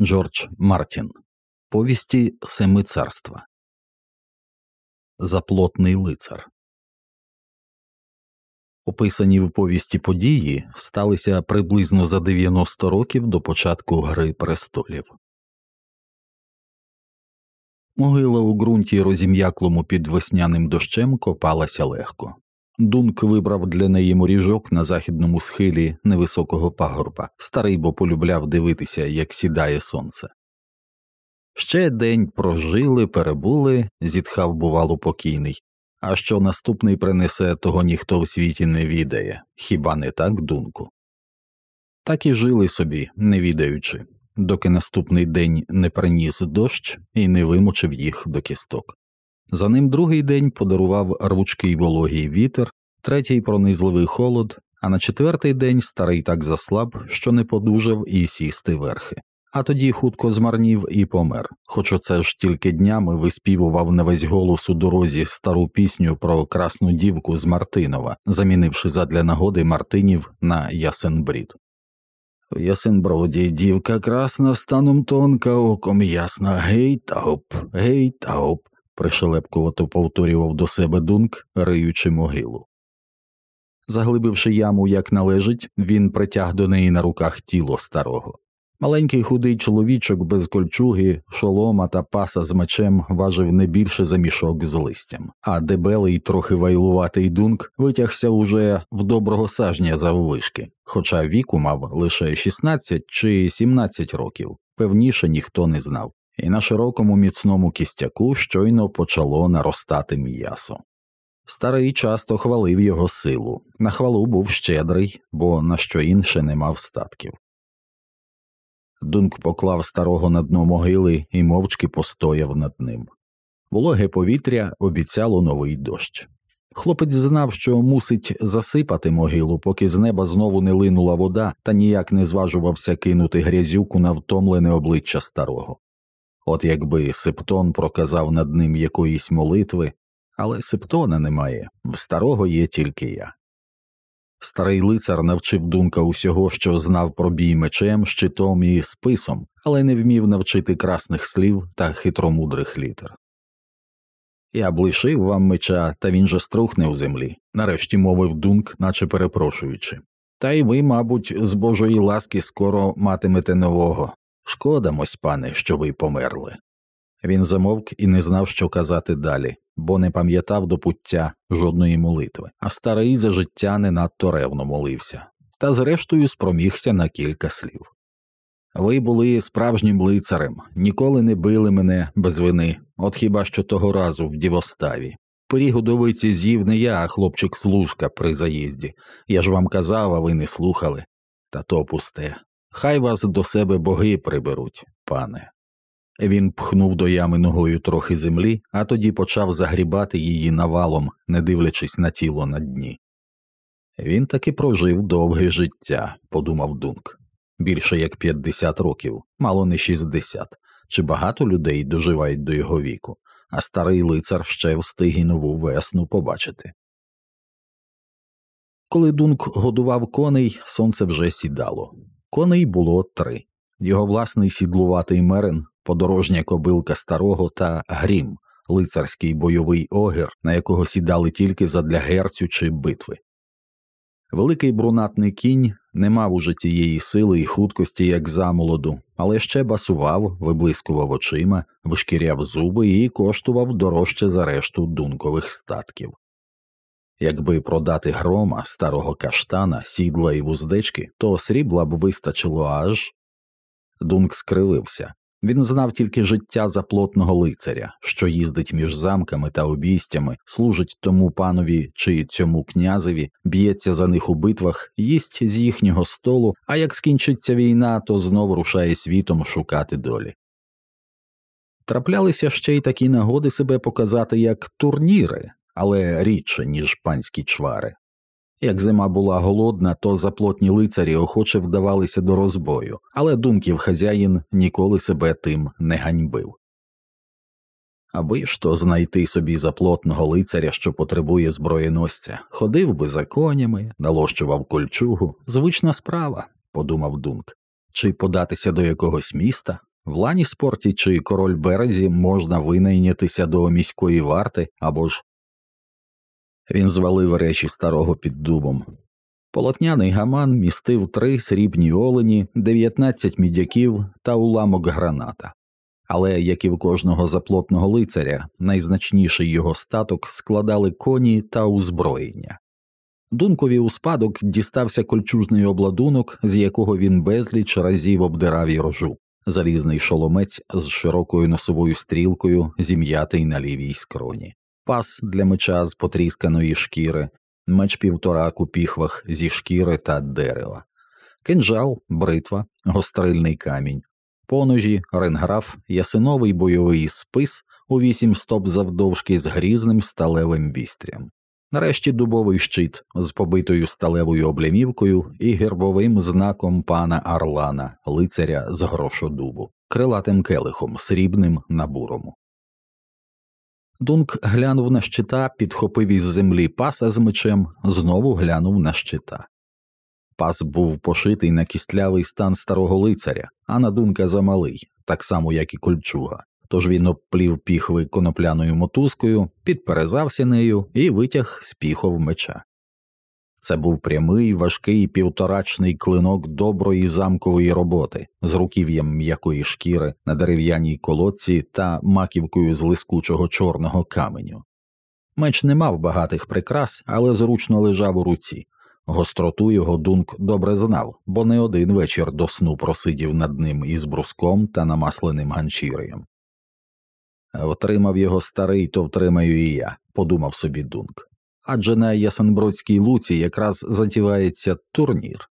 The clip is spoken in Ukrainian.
Джордж Мартін Повісті Семи царства Заплотний лицар Описані в повісті події сталися приблизно за 90 років до початку Гри престолів. Могила у ґрунті розім'яклому під весняним дощем копалася легко. Дунк вибрав для неї моріжок на західному схилі невисокого пагорба, старий бо полюбляв дивитися, як сідає сонце. Ще день прожили, перебули, зітхав, бувало, покійний, а що наступний принесе, того ніхто в світі не відає, хіба не так, дунку? Так і жили собі, не відаючи, доки наступний день не приніс дощ і не вимучив їх до кісток. За ним другий день подарував рвучкий вологий вітер, третій пронизливий холод, а на четвертий день старий так заслаб, що не подужав і сісти верхи. А тоді хутко змарнів і помер, хоч оце ж тільки днями виспівував на весь голос у дорозі стару пісню про красну дівку з Мартинова, замінивши задля нагоди Мартинів на Ясенбрід. В Ясенброді дівка красна станом тонка, оком ясна, гей та оп, гей та оп, пришелепкувато повторював до себе дунк, риючи могилу. Заглибивши яму як належить, він притяг до неї на руках тіло старого. Маленький худий чоловічок без кольчуги, шолома та паса з мечем важив не більше за мішок з листям, а дебелий, трохи вайлуватий дунк витягся уже в доброго сажня заввишки, хоча віку мав лише 16 чи 17 років, певніше ніхто не знав, і на широкому міцному кістяку щойно почало наростати м'ясо. Старий часто хвалив його силу, на хвалу був щедрий, бо на що інше не мав статків. Дунк поклав старого на дно могили і мовчки постояв над ним. Вологе повітря обіцяло новий дощ. Хлопець знав, що мусить засипати могилу, поки з неба знову не линула вода, та ніяк не зважувався кинути грязюку на втомлене обличчя старого. От якби Септон проказав над ним якоїсь молитви, але Септона немає, в старого є тільки я. Старий лицар навчив дунка усього, що знав про бій мечем, щитом і списом, але не вмів навчити красних слів та хитромудрих літер. Я б лишив вам меча, та він же струхне у землі, нарешті мовив дунк, наче перепрошуючи. Та й ви, мабуть, з божої ласки скоро матимете нового. Шкода, мось пане, що ви померли. Він замовк і не знав, що казати далі, бо не пам'ятав до пуття жодної молитви, а старий за життя не надто ревно молився, та зрештою спромігся на кілька слів. Ви були справжнім лицарем, ніколи не били мене без вини, от хіба що того разу в дівоставі. Пиріг удовиці з'їв не я, а хлопчик служка при заїзді. Я ж вам казав, а ви не слухали. Та то пусте. Хай вас до себе боги приберуть, пане. Він пхнув до ями ногою трохи землі, а тоді почав загрібати її навалом, не дивлячись на тіло на дні. Він таки прожив довге життя, подумав Дунк. Більше як 50 років, мало не 60. Чи багато людей доживають до його віку, а старий лицар ще встиг і нову весну побачити. Коли Дунк годував коней, сонце вже сідало. Коней було три його власний сідлуватий мерин, подорожня кобилка старого та грім, лицарський бойовий огір, на якого сідали тільки задля герцю чи битви. Великий брунатний кінь не мав уже тієї сили і хуткості, як замолоду, але ще басував, виблискував очима, вишкіряв зуби і коштував дорожче за решту дункових статків. Якби продати грома, старого каштана, сідла і вуздечки, то срібла б вистачило аж. Дунк скривився. Він знав тільки життя заплотного лицаря, що їздить між замками та обійстями, служить тому панові чи цьому князеві, б'ється за них у битвах, їсть з їхнього столу, а як скінчиться війна, то знов рушає світом шукати долі. Траплялися ще й такі нагоди себе показати як турніри, але рідше, ніж панські чвари. Як зима була голодна, то заплотні лицарі охоче вдавалися до розбою, але думків хазяїн ніколи себе тим не ганьбив. Аби ж то знайти собі заплотного лицаря, що потребує зброєносця, ходив би за конями, налощував кольчугу, звична справа, подумав Дунк, чи податися до якогось міста, В лані спорті чи король березі можна винайнятися до міської варти або ж. Він звалив речі старого під дубом. Полотняний гаман містив три срібні олені, 19 мідяків та уламок граната. Але, як і в кожного заплотного лицаря, найзначніший його статок складали коні та узброєння. Дункові у спадок дістався кольчужний обладунок, з якого він безліч разів обдирав ірожу, залізний шоломець з широкою носовою стрілкою, зім'ятий на лівій скроні, пас для меча з потрісканої шкіри, меч півторак у піхвах зі шкіри та дерева, кинжал, бритва, гострильний камінь, поножі, ренграф, ясиновий бойовий спис у вісім стоп завдовжки з грізним сталевим вістрям. Нарешті дубовий щит з побитою сталевою облямівкою і гербовим знаком пана Арлана, лицаря з грошодубу, крилатим келихом, срібним на бурому. Дунк глянув на щита, підхопив із землі паса з мечем, знову глянув на щита. Пас був пошитий на кістлявий стан старого лицаря, а на дунка замалий, так само як і кольчуга. Тож він обплів піхви конопляною мотузкою, підперезався нею і витяг з піхов меча. Це був прямий, важкий півторачний клинок доброї замкової роботи з руків'ям м'якої шкіри на дерев'яній колодці та маківкою з лискучого чорного каменю. Меч не мав багатих прикрас, але зручно лежав у руці. Гостроту його дунк добре знав, бо не один вечір до сну просидів над ним із бруском та намасленим ганчір'ям. Втримав його старий, то втримаю і я, подумав собі Дунк. Адже на Ясенбродській луці якраз затівається турнір.